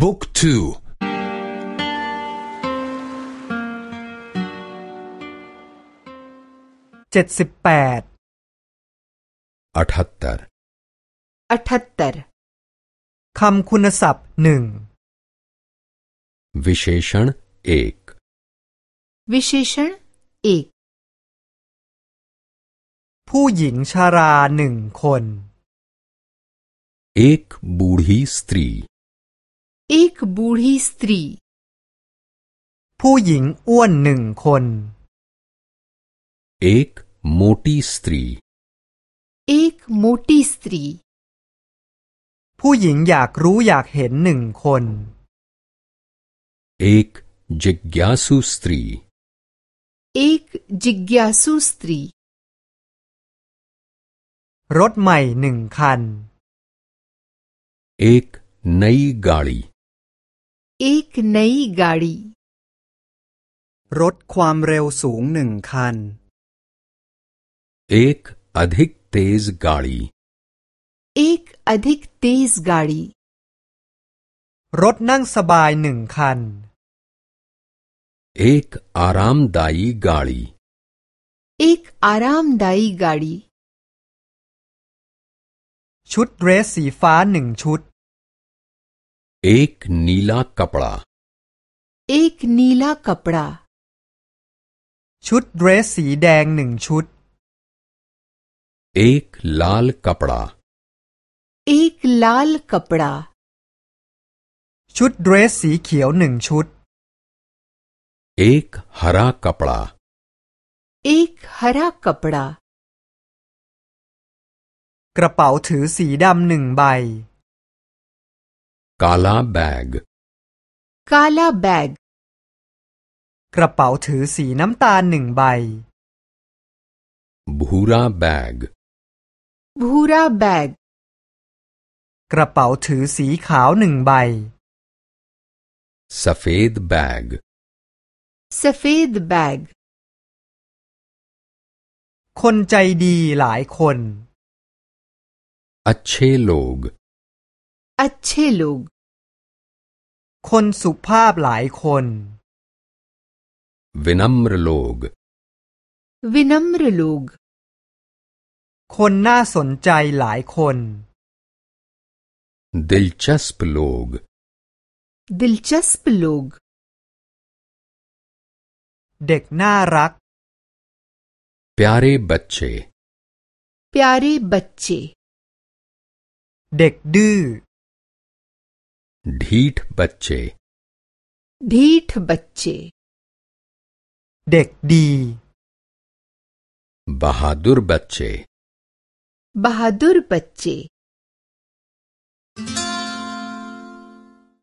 บุ๊กทูเจ็ดสิบแปดอัฐัตตรอัฐัตตรคำคุณศัพท์หนึ่งวิเศษณเอกวิเศษณเอกผู้หญิงชาราหนึ่งคนเอกบูดีสตรี एक बूढ़ी स्त्री ผู้หญิงอ้วนหนึ่งคน एक मोटी स्त्री एक मोटी स्त्री ผู้หญิงอยากรู้อยากเห็นหนึ่งคน एक जिज्ञासु स्त्री एक जिज्ञासु स्त्री รถใหม่หนึ่งคัน एक नई गाड़ी एक नई गाड़ी รถความเร็วสูงหนึ่งคัน एक अधिक तेज गाड़ी एक अधिक तेज गाड़ी รถนั่งสบายหนึ่งคัน एक आरामदायी गाड़ी एक आरामदायी गाड़ी ชุดเดรสสีฟ้าหนึ่งชุด एक नीला कपड़ा एक नीला कपड़ा ชุดเดรสสีแดงหนึ่งชุด एक लाल कपड़ा एक लाल कपड़ा ชุดเดรสสีเขียวหนึ่งชุด एक हरा कपड़ा एक हरा कपड़ा กระเป๋าถือสีดำหนึ่งใบ काला बैग काला बैग กระเป๋าถือสีน้ำตาลหนึ่งใบ भूरा बैग भूरा बैग กระเป๋าถือสีขาวหนึ่งใบ सफेद बैग सफेद बैग คนใจดีหลายคน अच्छे लोग अच्छे लोग คนสุภาพหลายคน विनम्र लोग विनम्र लोग คนน่าสนใจหลายคน दिलचस्प लोग दिलचस्प लोग เด็กน่ารัก प्यारे बच्चे प्यारे बच्चे เด็กดื้อ ढीठ बच्चे। ढीठ बच्चे। डेक डी बहादुर बच्चे। बहादुर बच्चे।